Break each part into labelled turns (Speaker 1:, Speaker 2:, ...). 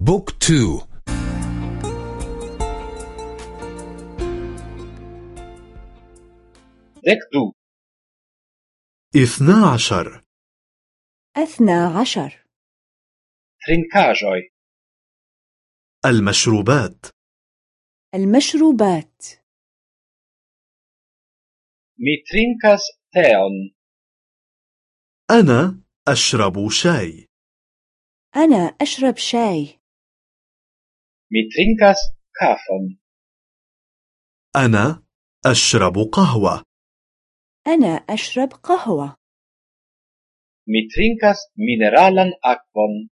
Speaker 1: بوك تو
Speaker 2: ديك دو
Speaker 3: اثنا عشر
Speaker 4: أثنى عشر
Speaker 2: ترينكاجوي
Speaker 3: المشروبات.
Speaker 4: المشروبات.
Speaker 2: مي ترينكاس تيون
Speaker 3: أنا أشرب شاي.
Speaker 4: أنا أشرب شاي.
Speaker 2: mi trinkas kafon
Speaker 3: أنا أشرب قهوة.
Speaker 4: أنا أشرب قهوة.
Speaker 2: mi trinkas mineralan akvon.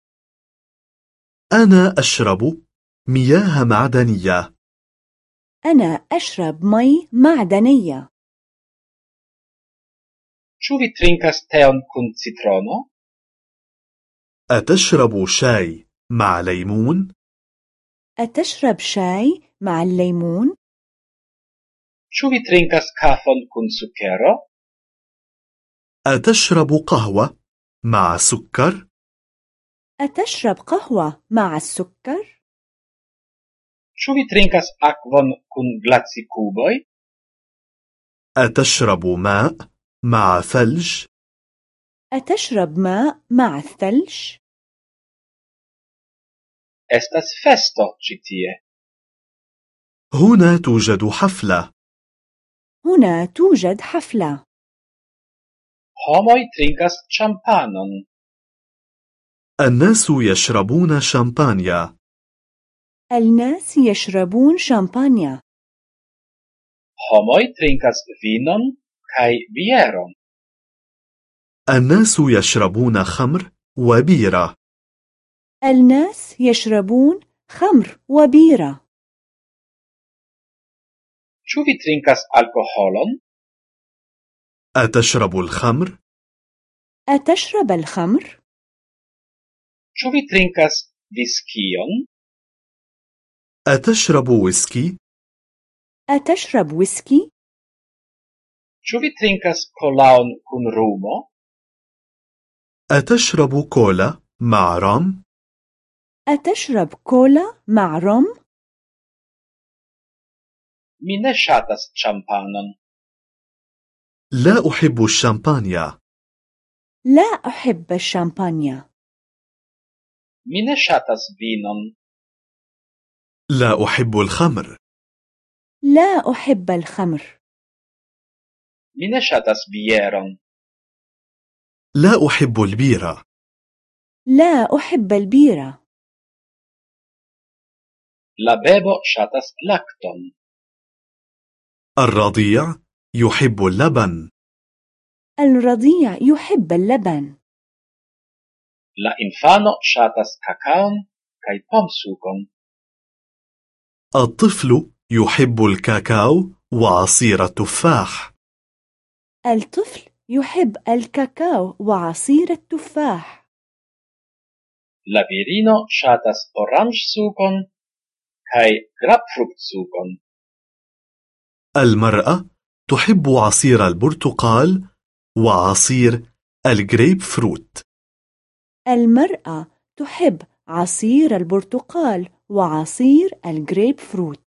Speaker 3: أنا أشرب مياه معدنية.
Speaker 4: أنا أشرب مي معدنية.
Speaker 2: Ĉu vi trinkas teon kun citrono?
Speaker 3: أتشرب شاي مع ليمون؟
Speaker 4: أتشرب شاي مع الليمون؟
Speaker 2: Ĉu vi trinkas kafon kun sukero?
Speaker 3: أتشرب قهوة مع سكر؟
Speaker 4: أتشرب قهوة مع السكر؟
Speaker 2: Ĉu vi trinkas akvon kun glacikuboj?
Speaker 3: أتشرب ماء مع ثلج؟
Speaker 4: أتشرب ماء مع الثلج؟
Speaker 2: Estas festo ĉi tie.
Speaker 3: هنا توجد حفلة
Speaker 4: هنا توجد حفلة
Speaker 2: Homoj trinkas ĉampanon.
Speaker 3: الناس يشربون شامبانيا
Speaker 4: الناس يشربون شامبانيا
Speaker 2: Homoj trinkas vinon kaj bieron.
Speaker 3: الناس يشربون خمر وبيرة
Speaker 4: الناس يشربون خمر وبيرة
Speaker 2: Ĉu vi trinkas alkoholon?
Speaker 3: أتشرب الخمر؟
Speaker 4: أتشرب الخمر؟
Speaker 2: Ĉu vi trinkas viskion?
Speaker 3: أتشرب ويسكي؟
Speaker 4: أتشرب ويسكي؟
Speaker 2: Ĉu vi trinkas kolaon kun rumo?
Speaker 3: أتشرب كولا مع رام؟
Speaker 4: أتشرب كولا مع روم؟
Speaker 2: Mi ne ŝatas ĉampanon.
Speaker 3: لا أحب الشامبانيا
Speaker 4: لا أحب الشامبانيا
Speaker 2: Mi ne ŝatas vinon.
Speaker 3: لا أحب الخمر
Speaker 4: لا أحب الخمر
Speaker 2: Mi ne ŝatas bieron.
Speaker 3: لا أحب البيرة
Speaker 4: لا أحب البيرة
Speaker 2: La bebo ŝatas lakton.
Speaker 3: الرضيع يحب اللبن
Speaker 4: الرضيع يحب اللبن
Speaker 2: La infano ŝatas kakaon kaj pomsukon.
Speaker 3: الطفل يحب الكاكاو وعصير التفاح
Speaker 4: الطفل يحب الكاكاو وعصير التفاح
Speaker 2: La virino ŝatas oranĝsukon kaj grapfruktsukon.
Speaker 3: المرأة تحب عصير البرتقال وعصير الجريب فروت
Speaker 4: المرأة تحب عصير البرتقال وعصير الجريب فروت